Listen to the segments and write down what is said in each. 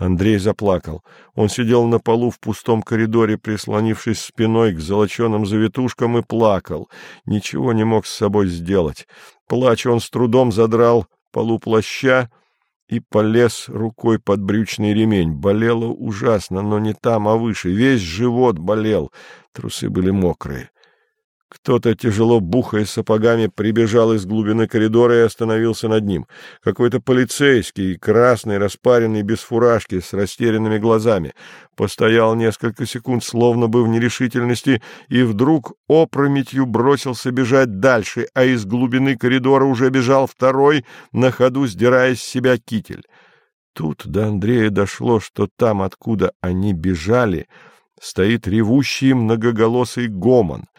Андрей заплакал. Он сидел на полу в пустом коридоре, прислонившись спиной к золоченым завитушкам, и плакал. Ничего не мог с собой сделать. Плача он с трудом задрал полу плаща и полез рукой под брючный ремень. Болело ужасно, но не там, а выше. Весь живот болел. Трусы были мокрые. Кто-то, тяжело бухая сапогами, прибежал из глубины коридора и остановился над ним. Какой-то полицейский, красный, распаренный, без фуражки, с растерянными глазами. Постоял несколько секунд, словно бы в нерешительности, и вдруг опрометью бросился бежать дальше, а из глубины коридора уже бежал второй, на ходу сдирая с себя китель. Тут до Андрея дошло, что там, откуда они бежали, стоит ревущий многоголосый гомон —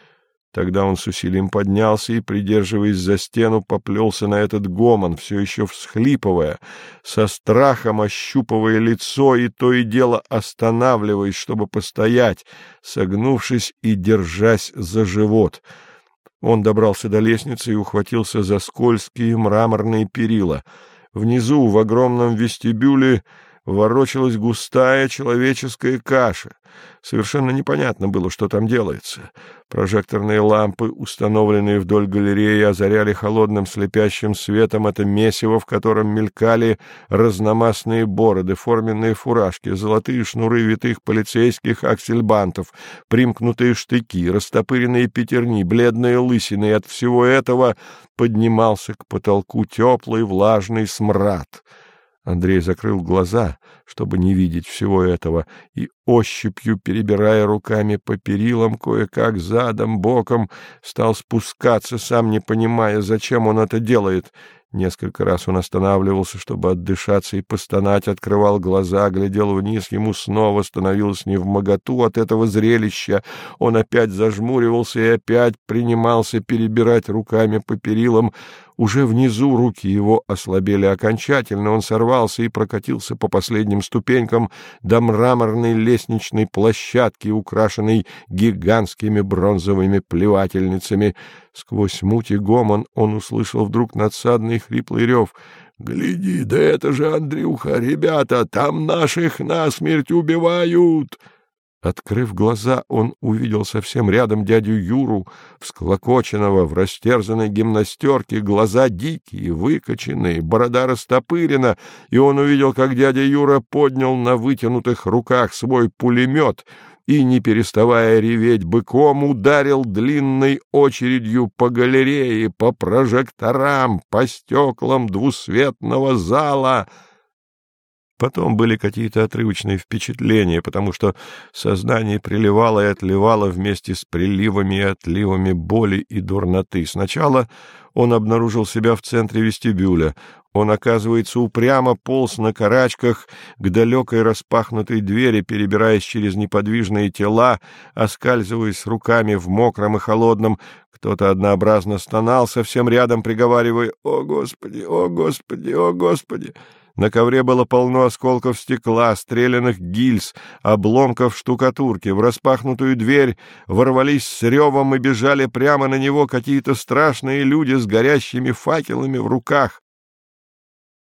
Тогда он с усилием поднялся и, придерживаясь за стену, поплелся на этот гомон, все еще всхлипывая, со страхом ощупывая лицо и то и дело останавливаясь, чтобы постоять, согнувшись и держась за живот. Он добрался до лестницы и ухватился за скользкие мраморные перила. Внизу, в огромном вестибюле, ворочалась густая человеческая каша. Совершенно непонятно было, что там делается. Прожекторные лампы, установленные вдоль галереи, озаряли холодным слепящим светом это месиво, в котором мелькали разномастные бороды, форменные фуражки, золотые шнуры витых полицейских аксельбантов, примкнутые штыки, растопыренные пятерни, бледные лысины, и от всего этого поднимался к потолку теплый влажный смрад — Андрей закрыл глаза, чтобы не видеть всего этого, и ощупью, перебирая руками по перилам, кое-как задом, боком, стал спускаться, сам не понимая, зачем он это делает. Несколько раз он останавливался, чтобы отдышаться и постонать, открывал глаза, глядел вниз, ему снова становилось невмоготу от этого зрелища. Он опять зажмуривался и опять принимался перебирать руками по перилам. Уже внизу руки его ослабели окончательно, он сорвался и прокатился по последним ступенькам до мраморной лестничной площадки, украшенной гигантскими бронзовыми плевательницами. Сквозь муть и гомон он услышал вдруг надсадный хриплый рев. «Гляди, да это же Андрюха! Ребята, там наших насмерть убивают!» Открыв глаза, он увидел совсем рядом дядю Юру, всклокоченного, в растерзанной гимнастерке, глаза дикие, выкоченные, борода растопырена, и он увидел, как дядя Юра поднял на вытянутых руках свой пулемет — и, не переставая реветь быком, ударил длинной очередью по галерее, по прожекторам, по стеклам двусветного зала. Потом были какие-то отрывочные впечатления, потому что сознание приливало и отливало вместе с приливами и отливами боли и дурноты. Сначала он обнаружил себя в центре вестибюля. Он, оказывается, упрямо полз на карачках к далекой распахнутой двери, перебираясь через неподвижные тела, оскальзываясь руками в мокром и холодном. Кто-то однообразно стонал совсем рядом, приговаривая «О, Господи! О, Господи! О, Господи!» На ковре было полно осколков стекла, стрелянных гильз, обломков штукатурки. В распахнутую дверь ворвались с ревом и бежали прямо на него какие-то страшные люди с горящими факелами в руках.